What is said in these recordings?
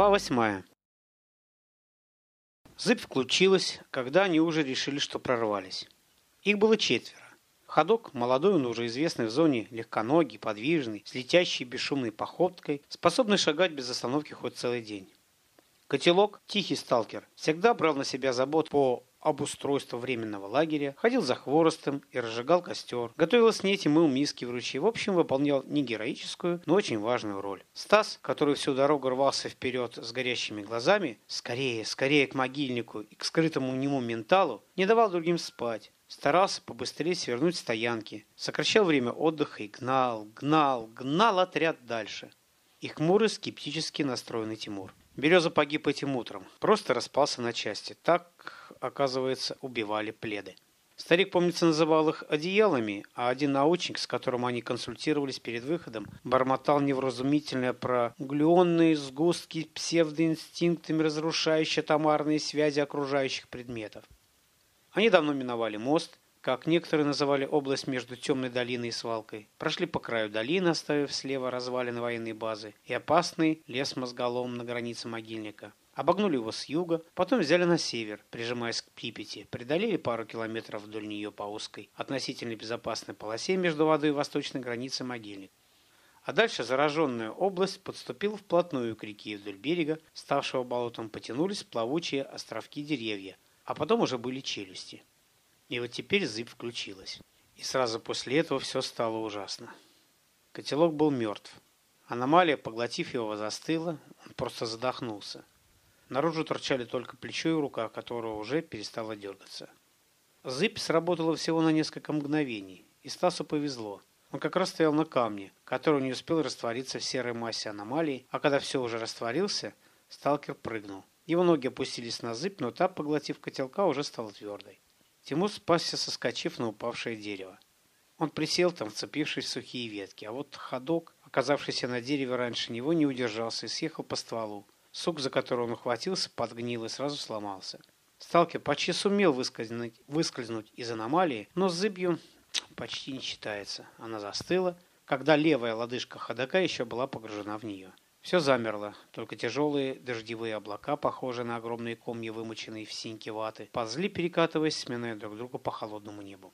Глава восьмая. Зыбь включилась, когда они уже решили, что прорвались. Их было четверо. Ходок, молодой, но уже известный в зоне, легконогий, подвижный, с летящей бесшумной походкой, способный шагать без остановки хоть целый день. Котелок, тихий сталкер, всегда брал на себя забот по обустройству временного лагеря, ходил за хворостом и разжигал костер, готовил снеть и мыл миски в ручье. В общем, выполнял не героическую, но очень важную роль. Стас, который всю дорогу рвался вперед с горящими глазами, скорее, скорее к могильнику и к скрытому нему менталу, не давал другим спать. Старался побыстрее свернуть стоянки, сокращал время отдыха и гнал, гнал, гнал отряд дальше. И хмурый, скептически настроенный Тимур. Береза погиб этим утром. Просто распался на части. Так, оказывается, убивали пледы. Старик, помнится, называл их одеялами, а один научник, с которым они консультировались перед выходом, бормотал невразумительное про глюонные сгустки псевдоинстинктами, разрушающие томарные связи окружающих предметов. Они давно миновали мост, как некоторые называли область между темной долиной и свалкой, прошли по краю долины, оставив слева развалины военной базы и опасный лес мозголом на границе могильника. Обогнули его с юга, потом взяли на север, прижимаясь к Припяти, преодолели пару километров вдоль нее по узкой, относительно безопасной полосе между водой и восточной границей могильник. А дальше зараженная область подступила вплотную к реке вдоль берега, ставшего болотом, потянулись плавучие островки деревья, а потом уже были челюсти. И вот теперь зыб включилась. И сразу после этого все стало ужасно. Котелок был мертв. Аномалия, поглотив его, застыла, он просто задохнулся. Наружу торчали только плечо и рука, которого уже перестала дергаться. Зыбь сработала всего на несколько мгновений, и Стасу повезло. Он как раз стоял на камне, который не успел раствориться в серой массе аномалии, а когда все уже растворился, сталкер прыгнул. Его ноги опустились на зыбь, но та, поглотив котелка, уже стала твердой. Тимур спасся, соскочив на упавшее дерево. Он присел там, вцепившись в сухие ветки, а вот ходок, оказавшийся на дереве раньше него, не удержался и съехал по стволу. Сук, за который он ухватился, подгнил и сразу сломался. Сталкер почти сумел выскользнуть, выскользнуть из аномалии, но с зыбью почти не считается. Она застыла, когда левая лодыжка ходока еще была погружена в нее. Все замерло, только тяжелые дождевые облака, похожие на огромные комья, вымоченные в синьке ваты, ползли, перекатываясь, сминая друг друга по холодному небу.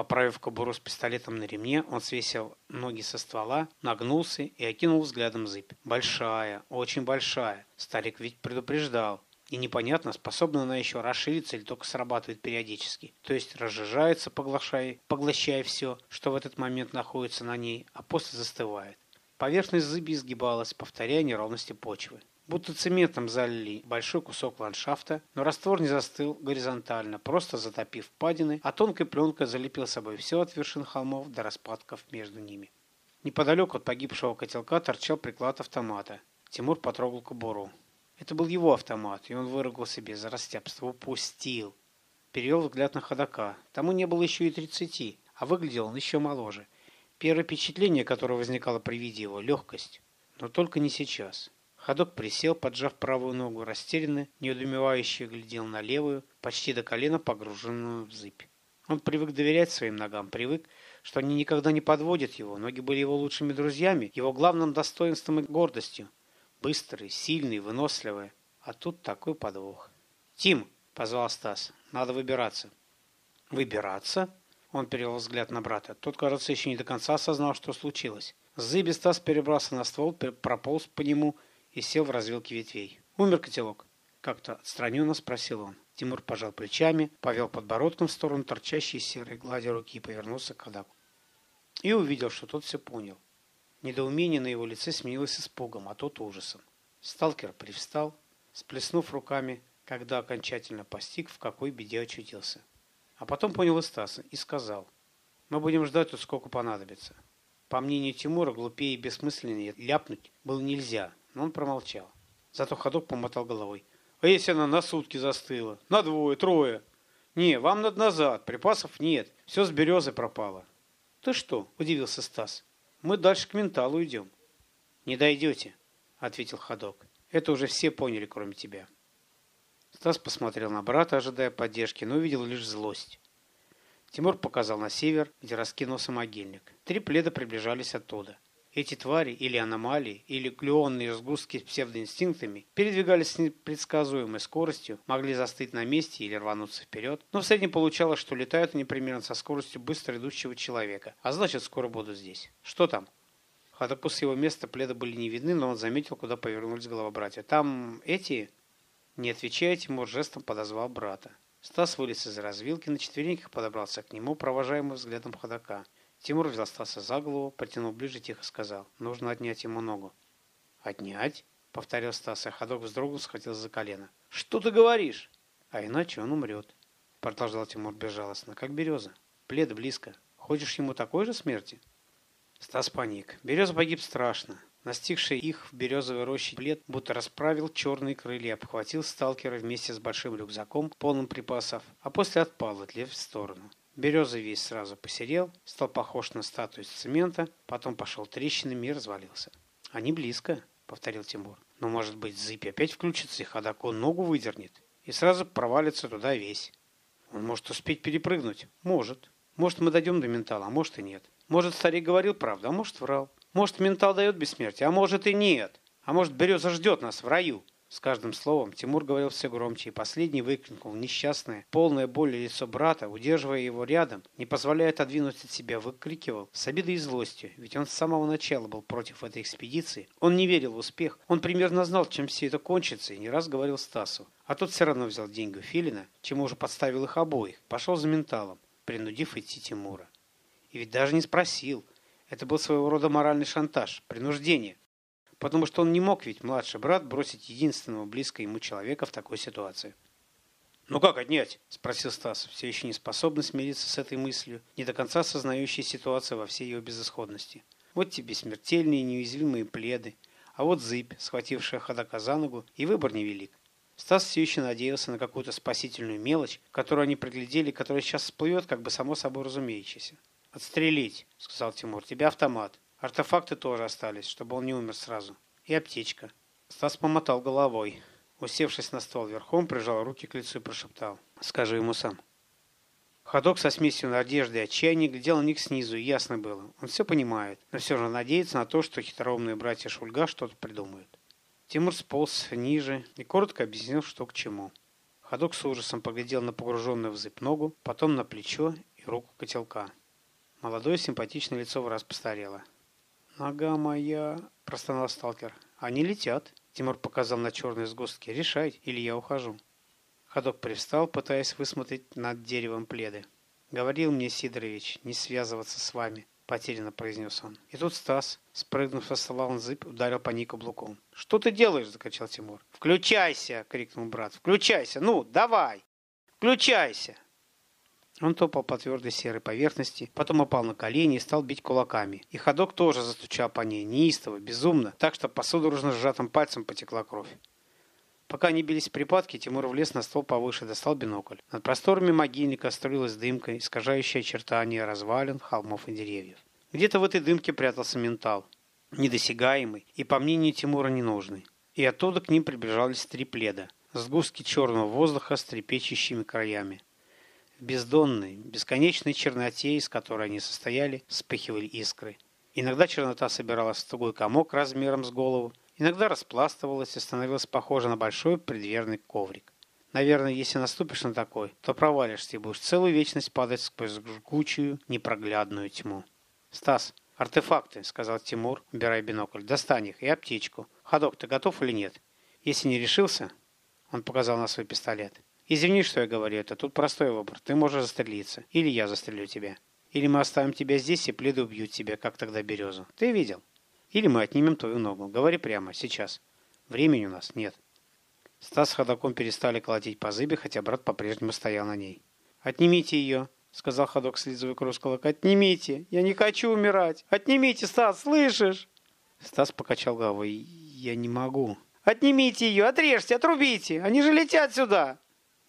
Поправив кобуру с пистолетом на ремне, он свесил ноги со ствола, нагнулся и окинул взглядом зыбь. Большая, очень большая. Старик ведь предупреждал. И непонятно, способна она еще расшириться или только срабатывает периодически. То есть разжижается, поглощая, поглощая все, что в этот момент находится на ней, а после застывает. Поверхность зыби изгибалась, повторяя неровности почвы. Будто цементом залили большой кусок ландшафта, но раствор не застыл горизонтально, просто затопив впадины, а тонкой пленкой залепил собой все от вершин холмов до распадков между ними. Неподалеку от погибшего котелка торчал приклад автомата. Тимур потрогал кобуру. Это был его автомат, и он выругал себе за растяпство. Упустил. Перевел взгляд на ходока. Тому не было еще и тридцати, а выглядел он еще моложе – Первое впечатление, которое возникало при виде его – легкость. Но только не сейчас. Ходок присел, поджав правую ногу, растерянно, неудумевающе глядел на левую, почти до колена погруженную в зыбь. Он привык доверять своим ногам, привык, что они никогда не подводят его. Ноги были его лучшими друзьями, его главным достоинством и гордостью. Быстрые, сильные, выносливые. А тут такой подвох. «Тим!» – позвал Стас. «Надо выбираться». «Выбираться?» Он перевел взгляд на брата. Тот, кажется, еще не до конца осознал, что случилось. Зыби Стас перебрался на ствол, прополз по нему и сел в развилке ветвей. «Умер котелок?» Как-то отстраненно спросил он. Тимур пожал плечами, повел подбородком в сторону торчащей серой глади руки и повернулся к Адаку. И увидел, что тот все понял. Недоумение на его лице сменилось испугом, а тот ужасом. Сталкер привстал, сплеснув руками, когда окончательно постиг, в какой беде очутился. А потом понял и Стаса и сказал, мы будем ждать тут сколько понадобится. По мнению Тимура, глупее и бессмысленнее ляпнуть было нельзя, но он промолчал. Зато ходок помотал головой. А если она на сутки застыла? На двое, трое. Не, вам надо назад, припасов нет, все с березы пропало. Ты что? Удивился Стас. Мы дальше к менталу идем. Не дойдете, ответил ходок. Это уже все поняли, кроме тебя. Стас посмотрел на брата, ожидая поддержки, но увидел лишь злость. Тимур показал на север, где раскинулся могильник. Три пледа приближались оттуда. Эти твари или аномалии, или глюонные сгустки с псевдоинстинктами передвигались с непредсказуемой скоростью, могли застыть на месте или рвануться вперед, но в среднем получалось, что летают они примерно со скоростью быстро идущего человека, а значит скоро будут здесь. Что там? Ходоку с его места пледа были не видны, но он заметил, куда повернулись голова братья. Там эти... Не отвечая, Тимур жестом подозвал брата. Стас вылез из развилки, на четвереньках подобрался к нему, провожаемый взглядом ходока. Тимур взял за голову, протянул ближе, тихо сказал. Нужно отнять ему ногу. «Отнять?» — повторил Стас, а ходок вздрогнул, схватился за колено. «Что ты говоришь?» «А иначе он умрет», — продолжал Тимур безжалостно, как береза. «Плед близко. Хочешь ему такой же смерти?» Стас паник. Береза погиб страшно. Настигший их в березовой роще плед будто расправил черные крылья, обхватил сталкера вместе с большим рюкзаком, полным припасов, а после отпал, отлев в сторону. Береза весь сразу посерел, стал похож на статую из цемента, потом пошел трещинами и развалился. «Они близко», — повторил Тимур. «Но, может быть, зыбь опять включится, и Ходоко ногу выдернет, и сразу провалится туда весь. Он может успеть перепрыгнуть? Может. Может, мы дойдем до ментала, а может и нет. Может, старик говорил правду, а может, врал. Может, ментал дает бессмертие, а может и нет. А может, береза ждет нас в раю. С каждым словом Тимур говорил все громче, и последний выкрикнул несчастное, полное боли лицо брата, удерживая его рядом, не позволяя отодвинуть от себя, выкрикивал с обидой и злостью, ведь он с самого начала был против этой экспедиции. Он не верил в успех, он примерно знал, чем все это кончится, и не раз говорил Стасу. А тот все равно взял деньги у Филина, чему уже подставил их обоих, пошел за менталом, принудив идти Тимура. И ведь даже не спросил. Это был своего рода моральный шантаж, принуждение потому что он не мог ведь младший брат бросить единственного близкого ему человека в такой ситуации. «Ну как отнять?» – спросил Стас, все еще не способный смириться с этой мыслью, не до конца осознающий ситуацию во всей ее безысходности. Вот тебе смертельные неуязвимые пледы, а вот зыбь, схватившая ходока за ногу, и выбор невелик. Стас все еще надеялся на какую-то спасительную мелочь, которую они проглядели, которая сейчас всплывет, как бы само собой разумеющееся. «Отстрелить», — сказал Тимур, — «тебе автомат». Артефакты тоже остались, чтобы он не умер сразу. И аптечка. Стас помотал головой. Усевшись на стол верхом, прижал руки к лицу и прошептал. «Скажи ему сам». Ходок со смесью надежды и отчаяния глядел на них снизу, и ясно было. Он все понимает, но все же надеется на то, что хитроумные братья Шульга что-то придумают. Тимур сполз ниже и коротко объяснил, что к чему. Ходок с ужасом поглядел на погруженную в зыб ногу, потом на плечо и руку котелка. Молодое симпатичное лицо в раз постарело. «Нога моя!» – простонал сталкер. «Они летят!» – Тимур показал на черные сгустки. «Решай, или я ухожу». Ходок привстал, пытаясь высмотреть над деревом пледы. «Говорил мне Сидорович не связываться с вами», – потерянно произнес он. И тут Стас, спрыгнув со стола, он зыб, ударил по ней каблуком. «Что ты делаешь?» – закричал Тимур. «Включайся!» – крикнул брат. «Включайся! Ну, давай! Включайся!» Он топал по твердой серой поверхности, потом упал на колени и стал бить кулаками. И ходок тоже застучал по ней, неистово, безумно, так что по судорожно сжатым пальцем потекла кровь. Пока они бились в припадке, Тимур влез на стол повыше, достал бинокль. Над просторами могильника струилась дымка, искажающая очертания развалин, холмов и деревьев. Где-то в этой дымке прятался ментал, недосягаемый и, по мнению Тимура, ненужный. И оттуда к ним приближались три пледа, сгустки черного воздуха с трепещущими краями бездонной, бесконечной черноте, из которой они состояли, вспыхивали искры. Иногда чернота собиралась в тугой комок размером с голову, иногда распластывалась и становилась похожа на большой предверный коврик. Наверное, если наступишь на такой, то провалишься и будешь целую вечность падать сквозь жгучую, непроглядную тьму. «Стас, артефакты», — сказал Тимур, убирая бинокль. «Достань их и аптечку. Ходок, ты готов или нет? Если не решился...» Он показал на свой пистолет. Извини, что я говорю это. Тут простой выбор. Ты можешь застрелиться. Или я застрелю тебя. Или мы оставим тебя здесь, и пледы убьют тебя, как тогда березу. Ты видел? Или мы отнимем твою ногу. Говори прямо, сейчас. Времени у нас нет. Стас с ходоком перестали колотить по зыбе, хотя брат по-прежнему стоял на ней. «Отнимите ее», — сказал ходок, слизывая кровь с кулака. «Отнимите! Я не хочу умирать! Отнимите, Стас, слышишь?» Стас покачал головой. «Я не могу». «Отнимите ее! Отрежьте! Отрубите! Они же летят сюда!»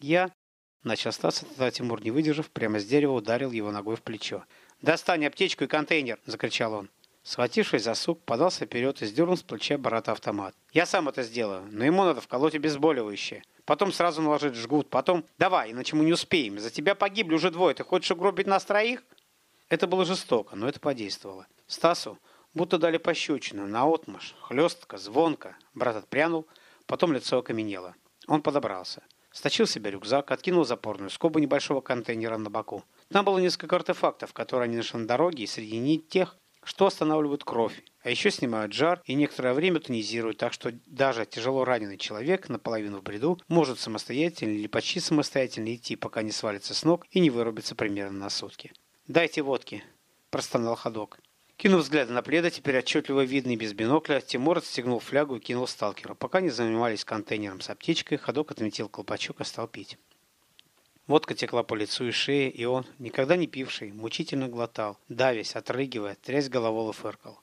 «Я...» — начал Стас, тогда Тимур, не выдержав, прямо с дерева ударил его ногой в плечо. «Достань аптечку и контейнер!» — закричал он. Схватившись за сук, подался вперед и сдернул с плеча брата автомат. «Я сам это сделаю, но ему надо вколоть обезболивающее. Потом сразу наложить жгут, потом... Давай, иначе мы не успеем. За тебя погибли уже двое. Ты хочешь угробить нас троих?» Это было жестоко, но это подействовало. Стасу, Будто дали пощечину, наотмашь, хлестко, звонко. Брат отпрянул, потом лицо окаменело. Он подобрался. Сточил себе рюкзак, откинул запорную скобу небольшого контейнера на боку. Там было несколько артефактов, которые они нашли на дороге, и среди них тех, что останавливают кровь, а еще снимают жар и некоторое время тонизируют, так что даже тяжело раненый человек, наполовину в бреду, может самостоятельно или почти самостоятельно идти, пока не свалится с ног и не вырубится примерно на сутки. «Дайте водки», – простонал ходок. Кинув взгляды на пледа, теперь отчетливо видный без бинокля, Тимур отстегнул флягу и кинул сталкеру. Пока не занимались контейнером с аптечкой, ходок отметил колпачок и стал пить. Водка текла по лицу и шее, и он, никогда не пивший, мучительно глотал, давясь, отрыгивая, трясь головой и фыркал.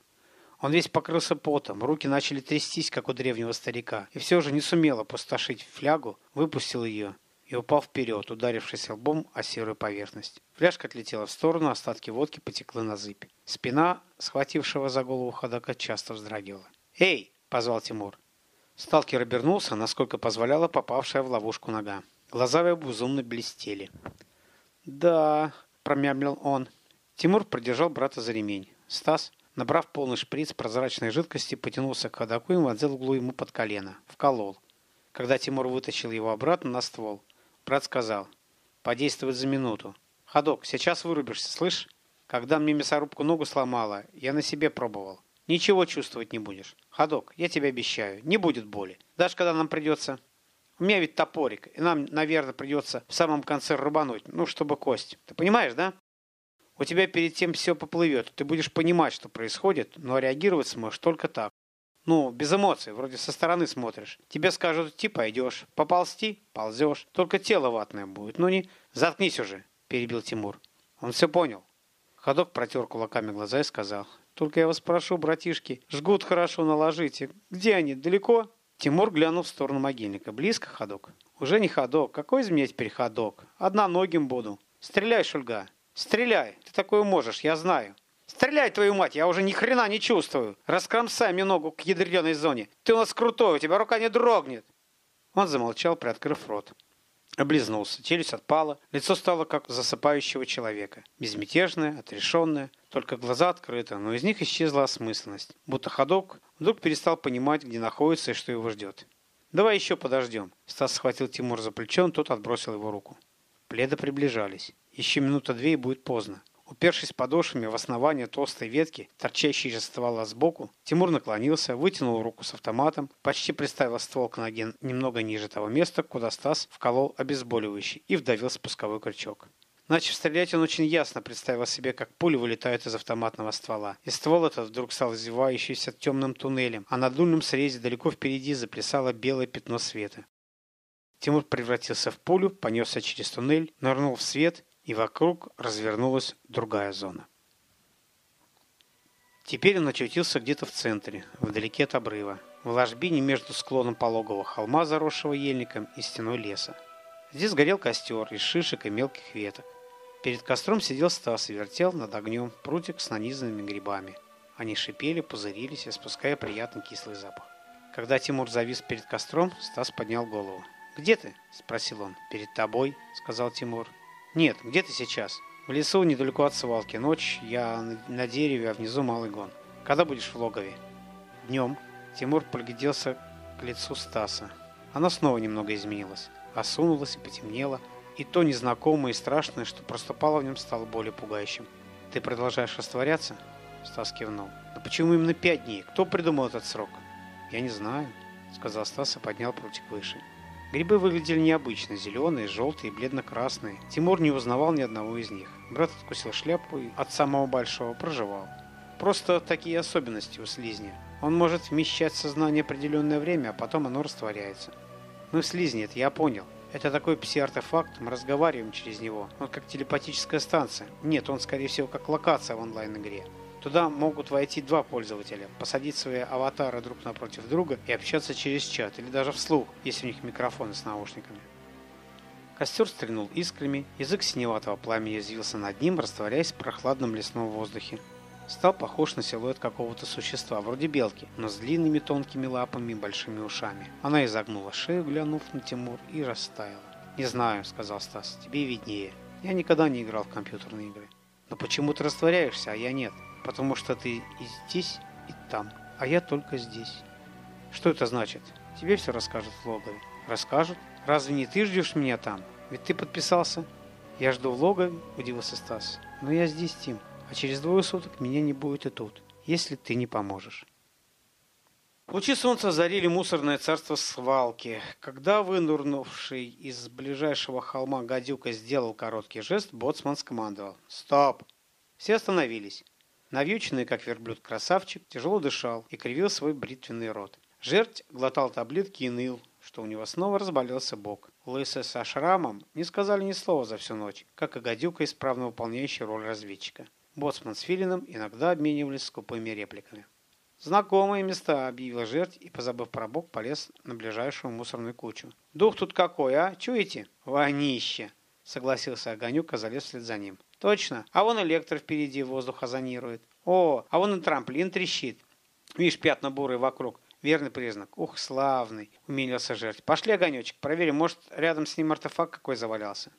Он весь покрылся потом, руки начали трястись, как у древнего старика, и все же не сумел опустошить флягу, выпустил ее и упал вперед, ударившись лбом о серую поверхность. Фляжка отлетела в сторону, остатки водки потеклы на зыбь. Спина, схватившего за голову ходока, часто вздрагивала. «Эй!» – позвал Тимур. Сталкер обернулся, насколько позволяла попавшая в ловушку нога. Глаза его безумно блестели. «Да», – промямлил он. Тимур продержал брата за ремень. Стас, набрав полный шприц прозрачной жидкости, потянулся к ходаку и вонзил углу ему под колено. Вколол. Когда Тимур вытащил его обратно на ствол, брат сказал, «Подействовать за минуту. Ходок, сейчас вырубишься, слышь? Когда мне мясорубку ногу сломала, я на себе пробовал. Ничего чувствовать не будешь. Ходок, я тебе обещаю, не будет боли. Даже когда нам придется... У меня ведь топорик, и нам, наверное, придется в самом конце рубануть, ну, чтобы кость. Ты понимаешь, да? У тебя перед тем все поплывет. Ты будешь понимать, что происходит, но реагировать сможешь только так. Ну, без эмоций, вроде со стороны смотришь. Тебе скажут идти, пойдешь. Поползти – ползешь. Только тело ватное будет. Ну не... Заткнись уже перебил Тимур. Он все понял. Ходок протер кулаками глаза и сказал. Только я вас прошу, братишки, жгут хорошо наложите. Где они, далеко? Тимур глянул в сторону могильника. Близко ходок? Уже не ходок. Какой из меня теперь ходок? Одноногим буду. Стреляй, Шульга. Стреляй. Ты такое можешь, я знаю. Стреляй, твою мать, я уже ни хрена не чувствую. Раскромсай мне ногу к ядреной зоне. Ты у нас крутой, у тебя рука не дрогнет. Он замолчал, приоткрыв рот. Облизнулся, челюсть отпала, лицо стало как засыпающего человека. Безмятежное, отрешенное, только глаза открыты, но из них исчезла осмысленность. Будто ходок вдруг перестал понимать, где находится и что его ждет. «Давай еще подождем». Стас схватил Тимур за плечо, тот отбросил его руку. Пледы приближались. Еще минута две и будет поздно. Упершись подошвами в основание толстой ветки, торчащей из ствола сбоку, Тимур наклонился, вытянул руку с автоматом, почти приставил ствол к ноге немного ниже того места, куда Стас вколол обезболивающий и вдавил спусковой крючок. Начав стрелять, он очень ясно представил себе, как пули вылетают из автоматного ствола. И ствол этот вдруг стал извивающийся темным туннелем, а на дульном срезе далеко впереди заплясало белое пятно света. Тимур превратился в пулю, понесся через туннель, нырнул в свет и вокруг развернулась другая зона. Теперь он очутился где-то в центре, вдалеке от обрыва, в ложбине между склоном пологого холма, заросшего ельником, и стеной леса. Здесь горел костер из шишек и мелких веток. Перед костром сидел Стас и вертел над огнем прутик с нанизанными грибами. Они шипели, пузырились, испуская приятный кислый запах. Когда Тимур завис перед костром, Стас поднял голову. «Где ты?» – спросил он. «Перед тобой», – сказал Тимур. Нет, где ты сейчас? В лесу, недалеко от свалки. Ночь, я на дереве, а внизу малый гон. Когда будешь в логове? Днем. Тимур пригляделся к лицу Стаса. Оно снова немного изменилось. Осунулось и потемнело. И то незнакомое и страшное, что проступало в нем, стало более пугающим. «Ты продолжаешь растворяться?» Стас кивнул. «Но почему именно пять дней? Кто придумал этот срок?» «Я не знаю», — сказал Стас и поднял прутик выше. Грибы выглядели необычно, зеленые, желтые, бледно-красные. Тимур не узнавал ни одного из них. Брат откусил шляпу и от самого большого проживал. Просто такие особенности у слизня. Он может вмещать сознание определенное время, а потом оно растворяется. Мы в слизне, это я понял. Это такой пси-артефакт, мы разговариваем через него. Он как телепатическая станция. Нет, он скорее всего как локация в онлайн-игре. Туда могут войти два пользователя, посадить свои аватары друг напротив друга и общаться через чат или даже вслух, если у них микрофоны с наушниками. Костер стрельнул искрами, язык синеватого пламени извился над ним, растворяясь в прохладном лесном воздухе. Стал похож на силуэт какого-то существа, вроде белки, но с длинными тонкими лапами и большими ушами. Она изогнула шею, глянув на Тимур, и растаяла. «Не знаю», — сказал Стас, — «тебе виднее. Я никогда не играл в компьютерные игры». Но почему ты растворяешься, а я нет? Потому что ты и здесь, и там, а я только здесь. Что это значит? Тебе все расскажут в логове. Расскажут? Разве не ты ждешь меня там? Ведь ты подписался. Я жду в логове, удивился Стас. Но я здесь, Тим, а через двое суток меня не будет и тут, если ты не поможешь. Лучи солнца озарили мусорное царство свалки. Когда вынурнувший из ближайшего холма гадюка сделал короткий жест, боцман скомандовал. «Стоп!» Все остановились. Навьюченный, как верблюд, красавчик тяжело дышал и кривил свой бритвенный рот. Жерть глотал таблетки и ныл, что у него снова разболелся бок. Лысый со шрамом не сказали ни слова за всю ночь, как и гадюка, исправно выполняющий роль разведчика. Боцман с Филином иногда обменивались скупыми репликами. «Знакомые места», — объявил жертв и, позабыв про бок, полез на ближайшую мусорную кучу. «Дух тут какой, а? Чуете?» «Вонище!» — согласился Огонюк, а залез вслед за ним. «Точно. А вон электро впереди воздух озонирует. О, а вон и трамплин трещит. Видишь, пятна бурые вокруг. Верный признак. Ух, славный!» — умилился жертв. «Пошли, Огонечек, проверим, может, рядом с ним артефакт какой завалялся».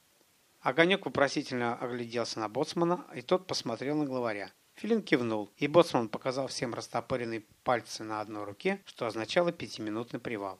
Огонек вопросительно огляделся на боцмана, и тот посмотрел на главаря. Филин кивнул, и боцман показал всем растопыренные пальцы на одной руке, что означало пятиминутный привал.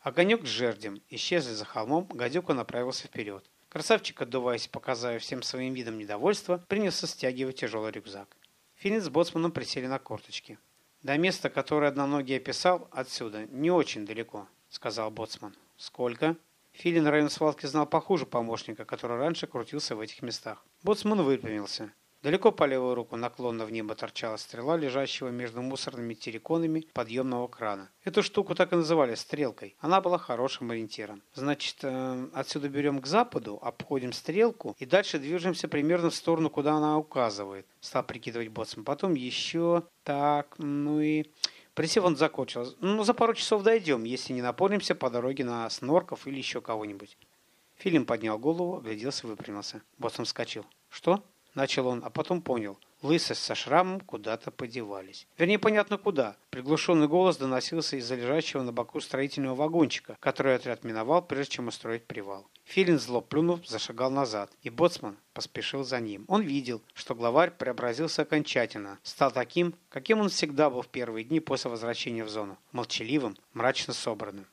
Огонек с жердем исчезли за холмом, гадюка направился вперед. Красавчик, отдуваясь, показывая всем своим видом недовольства, принялся стягивать тяжелый рюкзак. Филин с боцманом присели на корточки. «До места, которое одноногий описал, отсюда, не очень далеко», — сказал боцман. «Сколько?» Филин район свалки знал похуже помощника, который раньше крутился в этих местах. Боцман выпрямился. Далеко по левую руку наклонно в небо торчала стрела, лежащего между мусорными терриконами подъемного крана. Эту штуку так и называли стрелкой. Она была хорошим ориентиром. Значит, э, отсюда берем к западу, обходим стрелку и дальше движемся примерно в сторону, куда она указывает. Стал прикидывать боцман. Потом еще так, ну и... Присев он закончил. Ну, за пару часов дойдем, если не напоримся по дороге на снорков или еще кого-нибудь. Филин поднял голову, огляделся, выпрямился. Боцман вскочил. Что? Начал он, а потом понял. Лысость со шрамом куда-то подевались. Вернее, понятно куда. Приглушенный голос доносился из-за лежащего на боку строительного вагончика, который отряд миновал, прежде чем устроить привал. Филин, зло плюнув, зашагал назад, и боцман поспешил за ним. Он видел, что главарь преобразился окончательно, стал таким, каким он всегда был в первые дни после возвращения в зону. Молчаливым, мрачно собранным.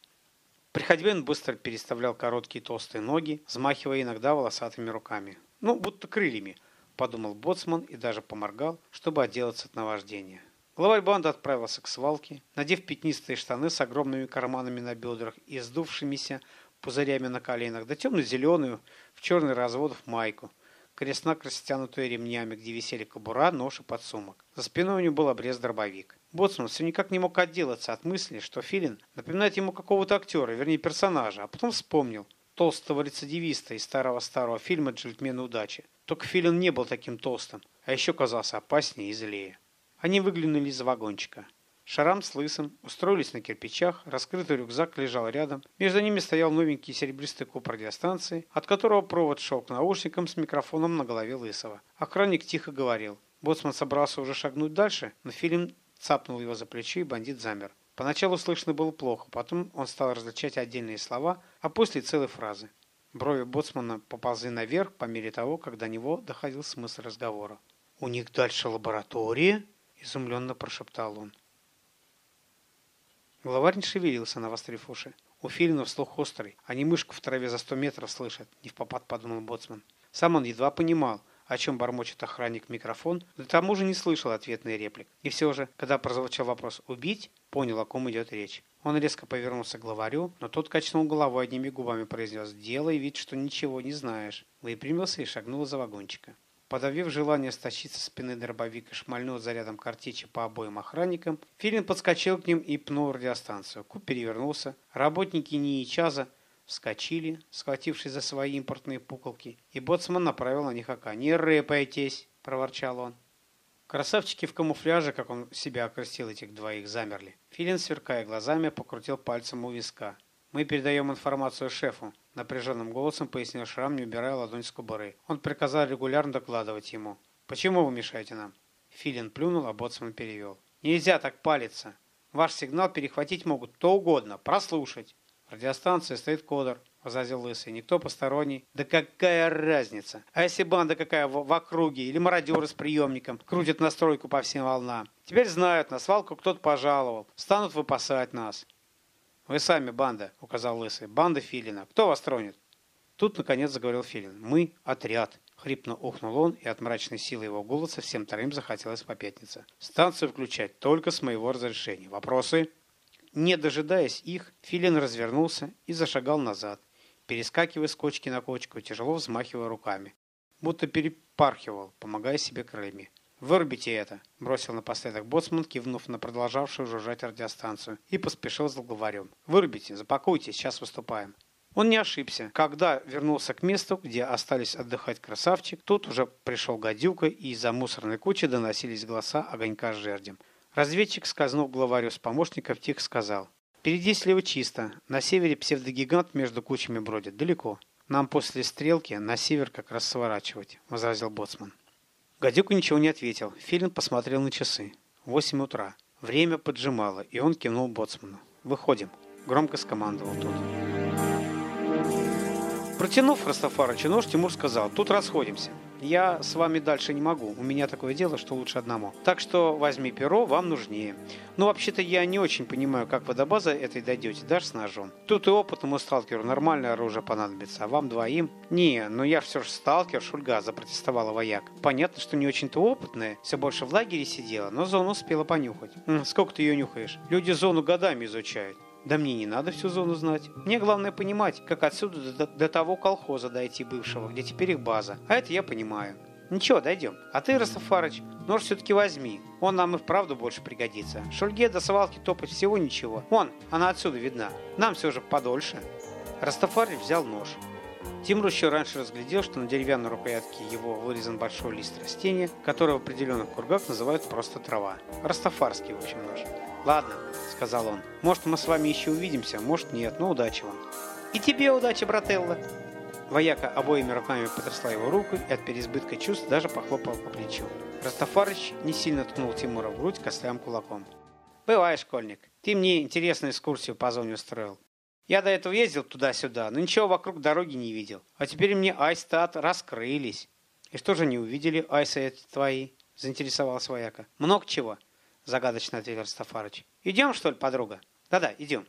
При ходьбе он быстро переставлял короткие толстые ноги, взмахивая иногда волосатыми руками. Ну, будто крыльями – подумал боцман и даже поморгал, чтобы отделаться от наваждения. Главарь банды отправился к свалке, надев пятнистые штаны с огромными карманами на бедрах и сдувшимися пузырями на коленах, да темно-зеленую в черный разводов майку, крест-накрест стянутую ремнями, где висели кобура, нож и подсумок. За спиной у него был обрез-дробовик. Боцман все никак не мог отделаться от мысли, что Филин напоминает ему какого-то актера, вернее персонажа, а потом вспомнил толстого рецидивиста из старого-старого фильма «Джентльмены удачи». Только Филин не был таким толстым, а еще казался опаснее и злее. Они выглянули из вагончика. Шарам с Лысым устроились на кирпичах, раскрытый рюкзак лежал рядом. Между ними стоял новенький серебристый куб радиостанции, от которого провод шел к наушникам с микрофоном на голове Лысого. Охранник тихо говорил. Боцман собрался уже шагнуть дальше, но Филин цапнул его за плечо, и бандит замер. Поначалу слышно было плохо, потом он стал различать отдельные слова, а после целые фразы. Брови боцмана поползли наверх по мере того, как до него доходил смысл разговора. «У них дальше лаборатория?» – изумленно прошептал он. Главарь не шевелился, навострив уши. У Филина слух острый, они мышку в траве за сто метров слышат, не в попад подумал боцман. Сам он едва понимал, о чем бормочет охранник микрофон, но тому же не слышал ответный реплик. И все же, когда прозвучал вопрос «убить», понял, о ком идет речь. Он резко повернулся к главарю, но тот качнул головой одними губами произнес «Делай вид, что ничего не знаешь». Выпрямился и шагнул за вагончика. Подавив желание стащить со спины дробовик и шмальнуть зарядом картечи по обоим охранникам, Филин подскочил к ним и пнул радиостанцию. Куб перевернулся. Работники НИИ Чаза вскочили, схватившись за свои импортные пуколки, и боцман направил на них ока. «Не рыпайтесь!» – проворчал он. Красавчики в камуфляже, как он себя окрестил этих двоих, замерли. Филин, сверкая глазами, покрутил пальцем у виска. «Мы передаем информацию шефу», – напряженным голосом пояснил Шрам, не убирая ладонь с кобуры. Он приказал регулярно докладывать ему. «Почему вы мешаете нам?» Филин плюнул, а боцман перевел. «Нельзя так палиться. Ваш сигнал перехватить могут кто угодно, прослушать. Радиостанция стоит кодер. — возразил Лысый. «Никто посторонний». «Да какая разница? А если банда какая в, в округе или мародеры с приемником крутят настройку по всем волнам? Теперь знают, на свалку кто-то пожаловал. Станут выпасать нас». «Вы сами банда», — указал Лысый. «Банда Филина. Кто вас тронет?» Тут, наконец, заговорил Филин. «Мы — отряд». Хрипно ухнул он, и от мрачной силы его голоса всем троим захотелось попятница. «Станцию включать только с моего разрешения. Вопросы?» Не дожидаясь их, Филин развернулся и зашагал назад, перескакивая с кочки на кочку, тяжело взмахивая руками, будто перепархивал, помогая себе крыльями. «Вырубите это!» – бросил напоследок боцман, кивнув на продолжавшую жужжать радиостанцию, и поспешил за главарем. «Вырубите, запакуйте, сейчас выступаем!» Он не ошибся. Когда вернулся к месту, где остались отдыхать красавчик, тут уже пришел гадюка, и из-за мусорной кучи доносились голоса огонька с жердем. Разведчик, скользнув главарю с помощников, тихо сказал. Впереди слева чисто. На севере псевдогигант между кучами бродит. Далеко. Нам после стрелки на север как раз сворачивать, возразил боцман. Гадюка ничего не ответил. Филин посмотрел на часы. Восемь утра. Время поджимало, и он кивнул боцману. «Выходим», — громко скомандовал тот. Протянув Растафарычу нож, Тимур сказал, «Тут расходимся». Я с вами дальше не могу. У меня такое дело, что лучше одному. Так что возьми перо, вам нужнее. Ну, вообще-то я не очень понимаю, как вы до базы этой дойдете, даже с ножом. Тут и опытному сталкеру нормальное оружие понадобится, а вам двоим? Не, ну я все же сталкер, шульга, запротестовала вояк. Понятно, что не очень-то опытная, все больше в лагере сидела, но зону успела понюхать. Сколько ты ее нюхаешь? Люди зону годами изучают. Да мне не надо всю зону знать. Мне главное понимать, как отсюда до, до того колхоза дойти бывшего, где теперь их база. А это я понимаю. Ничего, дойдем. А ты, Растафарыч, нож все-таки возьми. Он нам и вправду больше пригодится. Шульге до свалки топать всего ничего. Вон, она отсюда видна. Нам все же подольше. Растафарыч взял нож. Тимур еще раньше разглядел, что на деревянной рукоятке его вырезан большой лист растения, который в определенных кругах называют просто трава. Растафарский, в общем, нож. «Ладно», — сказал он, — «может, мы с вами еще увидимся, может, нет, но удачи вам». «И тебе удачи, брателло!» Вояка обоими руками потрясла его руку и от переизбытка чувств даже похлопал по плечу. Растафарыч не сильно ткнул Тимура в грудь костлявым кулаком. «Бывай, школьник, ты мне интересную экскурсию по зоне устроил. Я до этого ездил туда-сюда, но ничего вокруг дороги не видел. А теперь мне Айстат раскрылись». «И что же не увидели Айсы эти твои?» – заинтересовался вояка. «Много чего загадочно ответил Стафарыч. «Идем, что ли, подруга?» «Да-да, идем».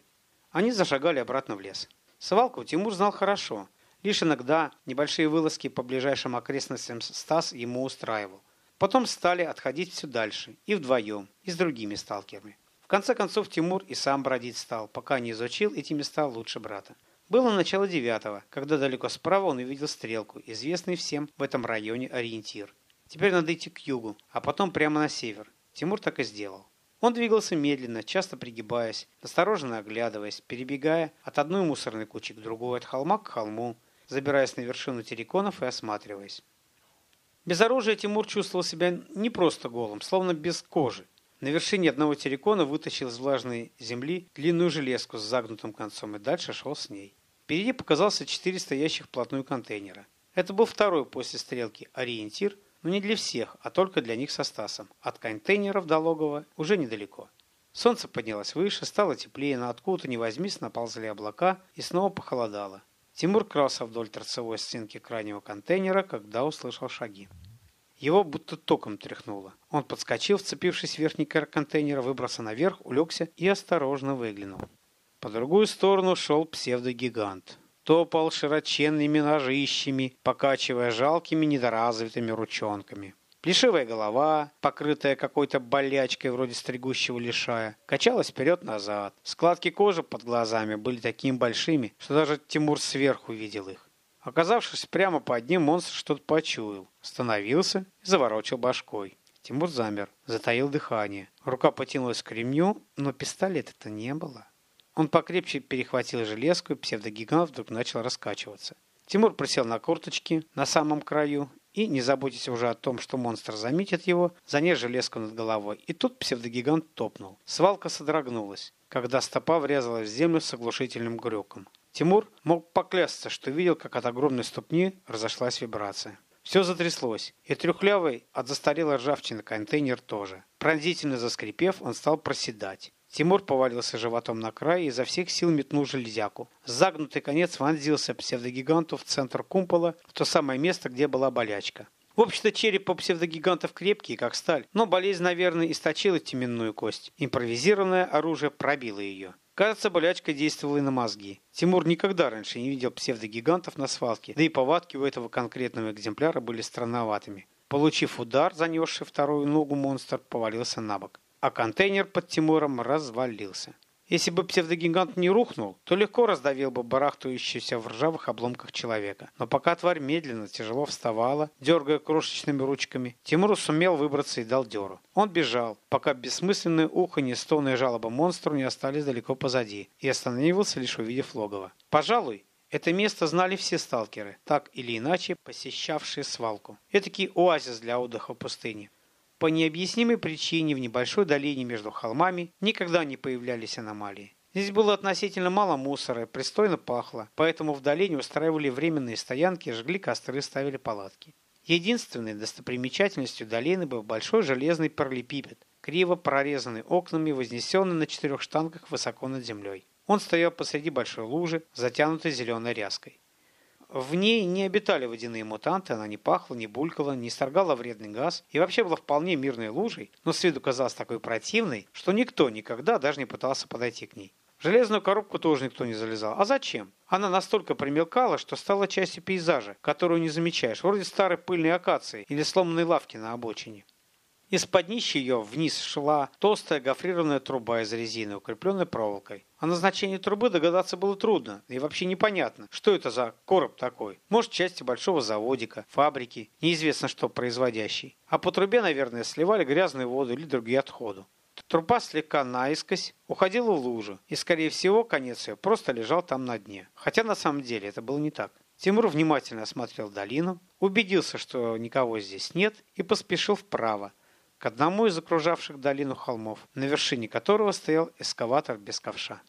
Они зашагали обратно в лес. Свалку Тимур знал хорошо. Лишь иногда небольшие вылазки по ближайшим окрестностям Стас ему устраивал. Потом стали отходить все дальше, и вдвоем, и с другими сталкерами. В конце концов Тимур и сам бродить стал, пока не изучил эти места лучше брата. Было начало девятого, когда далеко справа он увидел стрелку, известный всем в этом районе ориентир. Теперь надо идти к югу, а потом прямо на север, Тимур так и сделал. Он двигался медленно, часто пригибаясь, осторожно оглядываясь, перебегая от одной мусорной кучи к другой, от холма к холму, забираясь на вершину терриконов и осматриваясь. Без оружия Тимур чувствовал себя не просто голым, словно без кожи. На вершине одного террикона вытащил из влажной земли длинную железку с загнутым концом и дальше шел с ней. Впереди показался четыре стоящих вплотную контейнера. Это был второй после стрелки ориентир – но не для всех, а только для них со Стасом. От контейнеров до логова уже недалеко. Солнце поднялось выше, стало теплее, но откуда-то не возьмись наползли облака и снова похолодало. Тимур крался вдоль торцевой стенки крайнего контейнера, когда услышал шаги. Его будто током тряхнуло. Он подскочил, вцепившись в верхний край контейнера, выбрался наверх, улегся и осторожно выглянул. По другую сторону шел псевдогигант топал широченными ножищами, покачивая жалкими недоразвитыми ручонками. Плешивая голова, покрытая какой-то болячкой вроде стригущего лишая, качалась вперед-назад. Складки кожи под глазами были такими большими, что даже Тимур сверху видел их. Оказавшись прямо под ним, монстр что-то почуял, остановился и заворочил башкой. Тимур замер, затаил дыхание. Рука потянулась к ремню, но пистолета-то не было. Он покрепче перехватил железку, и псевдогигант вдруг начал раскачиваться. Тимур присел на корточки на самом краю и, не заботясь уже о том, что монстр заметит его, занес железку над головой. И тут псевдогигант топнул. Свалка содрогнулась, когда стопа врезалась в землю с оглушительным грюком. Тимур мог поклясться, что видел, как от огромной ступни разошлась вибрация. Все затряслось, и трюхлявый от застарелой ржавчины контейнер тоже. Пронзительно заскрипев, он стал проседать. Тимур повалился животом на край и изо всех сил метнул железяку. Загнутый конец вонзился псевдогиганту в центр кумпола, в то самое место, где была болячка. В общем-то, череп у псевдогигантов крепкий, как сталь, но болезнь, наверное, источила теменную кость. Импровизированное оружие пробило ее. Кажется, болячка действовала и на мозги. Тимур никогда раньше не видел псевдогигантов на свалке, да и повадки у этого конкретного экземпляра были странноватыми. Получив удар, занесший вторую ногу монстр повалился на бок а контейнер под Тимуром развалился. Если бы псевдогигант не рухнул, то легко раздавил бы барахтающуюся в ржавых обломках человека. Но пока тварь медленно, тяжело вставала, дергая крошечными ручками, Тимур сумел выбраться и дал дёру. Он бежал, пока бессмысленные уханье, стоны и жалобы монстру не остались далеко позади, и остановился, лишь увидев логово. Пожалуй, это место знали все сталкеры, так или иначе посещавшие свалку. Этакий оазис для отдыха в пустыне. По необъяснимой причине в небольшой долине между холмами никогда не появлялись аномалии. Здесь было относительно мало мусора, пристойно пахло, поэтому в долине устраивали временные стоянки, жгли костры, ставили палатки. Единственной достопримечательностью долины был большой железный параллелепипед, криво прорезанный окнами, вознесенный на четырех штангах высоко над землей. Он стоял посреди большой лужи, затянутой зеленой ряской. В ней не обитали водяные мутанты, она не пахла, не булькала, не сторгала вредный газ и вообще была вполне мирной лужей, но с виду казалась такой противной, что никто никогда даже не пытался подойти к ней. В железную коробку тоже никто не залезал. А зачем? Она настолько примелкала, что стала частью пейзажа, которую не замечаешь, вроде старой пыльной акации или сломанной лавки на обочине. Из-под днища ее вниз шла толстая гофрированная труба из резины, укрепленная проволокой. О назначении трубы догадаться было трудно, и вообще непонятно, что это за короб такой. Может, части большого заводика, фабрики, неизвестно что производящий. А по трубе, наверное, сливали грязную воду или другие отходы. Труба слегка наискось уходила в лужу, и, скорее всего, конец ее просто лежал там на дне. Хотя на самом деле это было не так. Тимур внимательно осмотрел долину, убедился, что никого здесь нет, и поспешил вправо, к одному из окружавших долину холмов, на вершине которого стоял эскаватор без ковша.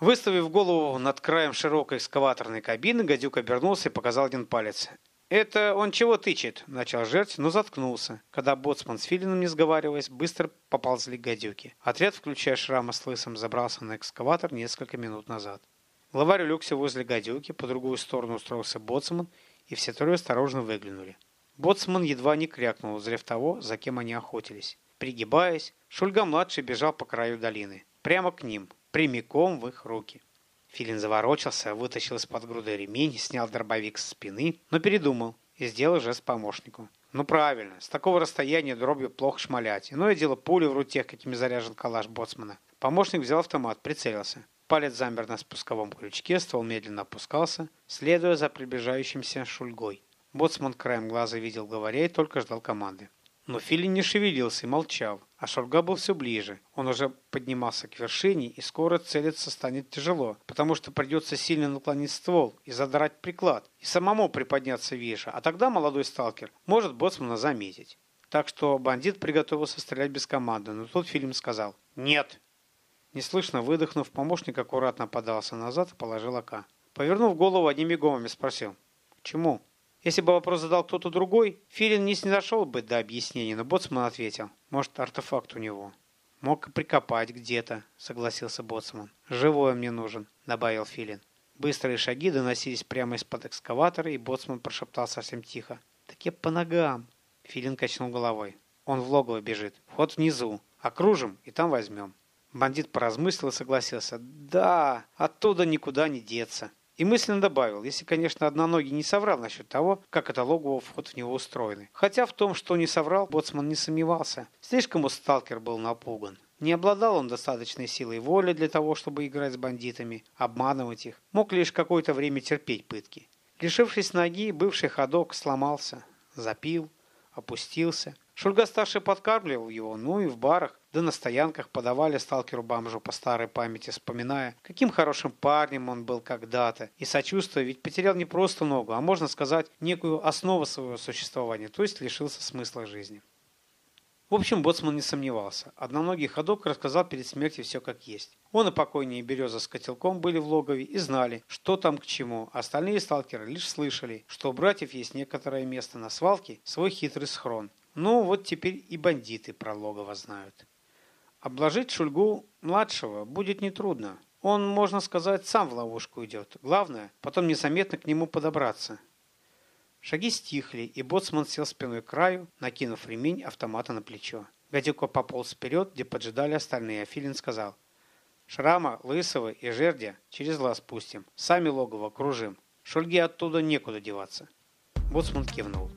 Выставив голову над краем широкой эскаваторной кабины, гадюк обернулся и показал один палец. «Это он чего тычет?» – начал жерть, но заткнулся. Когда боцман с Филином, не сговариваясь, быстро поползли гадюки. Отряд, включая Шрама с Лысом, забрался на экскаватор несколько минут назад. Главарь улегся возле гадюки, по другую сторону устроился боцман, и все трое осторожно выглянули. Боцман едва не крякнул, узрев того, за кем они охотились. Пригибаясь, Шульга-младший бежал по краю долины. Прямо к ним, прямиком в их руки. Филин заворочился, вытащил из-под груды ремень, снял дробовик с спины, но передумал и сделал жест помощнику. Ну правильно, с такого расстояния дробью плохо шмалять. Иное дело пули в рутех, какими заряжен калаш боцмана. Помощник взял автомат, прицелился. Палец замер на спусковом крючке, ствол медленно опускался, следуя за приближающимся шульгой. Боцман краем глаза видел говоря и только ждал команды. Но Филин не шевелился и молчал, а Шурга был все ближе. Он уже поднимался к вершине, и скоро целиться станет тяжело, потому что придется сильно наклонить ствол и задрать приклад, и самому приподняться выше, а тогда молодой сталкер может боцмана заметить. Так что бандит приготовился стрелять без команды, но тут Филин сказал «Нет». Неслышно выдохнув, помощник аккуратно подался назад и положил ока. Повернув голову одними гомами, спросил «К чему?» Если бы вопрос задал кто-то другой, Филин не снизошел бы до объяснения, но Боцман ответил. Может, артефакт у него. Мог и прикопать где-то, согласился Боцман. Живое мне нужен, добавил Филин. Быстрые шаги доносились прямо из-под экскаватора, и Боцман прошептал совсем тихо. «Так я по ногам!» Филин качнул головой. «Он в логово бежит. Вход внизу. Окружим, и там возьмем». Бандит поразмыслил и согласился. «Да, оттуда никуда не деться». И мысленно добавил, если, конечно, одноногий не соврал насчет того, как это логово вход в него устроены. Хотя в том, что не соврал, Боцман не сомневался. Слишком у сталкер был напуган. Не обладал он достаточной силой воли для того, чтобы играть с бандитами, обманывать их. Мог лишь какое-то время терпеть пытки. Лишившись ноги, бывший ходок сломался, запил, опустился. Шульга-старший подкармливал его, ну и в барах, да на стоянках подавали сталкеру-бомжу по старой памяти, вспоминая, каким хорошим парнем он был когда-то, и сочувствуя, ведь потерял не просто ногу, а можно сказать, некую основу своего существования, то есть лишился смысла жизни. В общем, Боцман не сомневался. Одноногий ходок рассказал перед смертью все как есть. Он и покойнее Береза с котелком были в логове и знали, что там к чему. Остальные сталкеры лишь слышали, что у братьев есть некоторое место на свалке, свой хитрый схрон, ну, вот теперь и бандиты про логово знают. Обложить Шульгу младшего будет нетрудно. Он, можно сказать, сам в ловушку идет. Главное, потом незаметно к нему подобраться. Шаги стихли, и боцман сел спиной к краю, накинув ремень автомата на плечо. Гадюка пополз вперед, где поджидали остальные, а Филин сказал. «Шрама, Лысого и Жердя через лаз пустим. Сами логово кружим. Шульге оттуда некуда деваться». Боцман кивнул.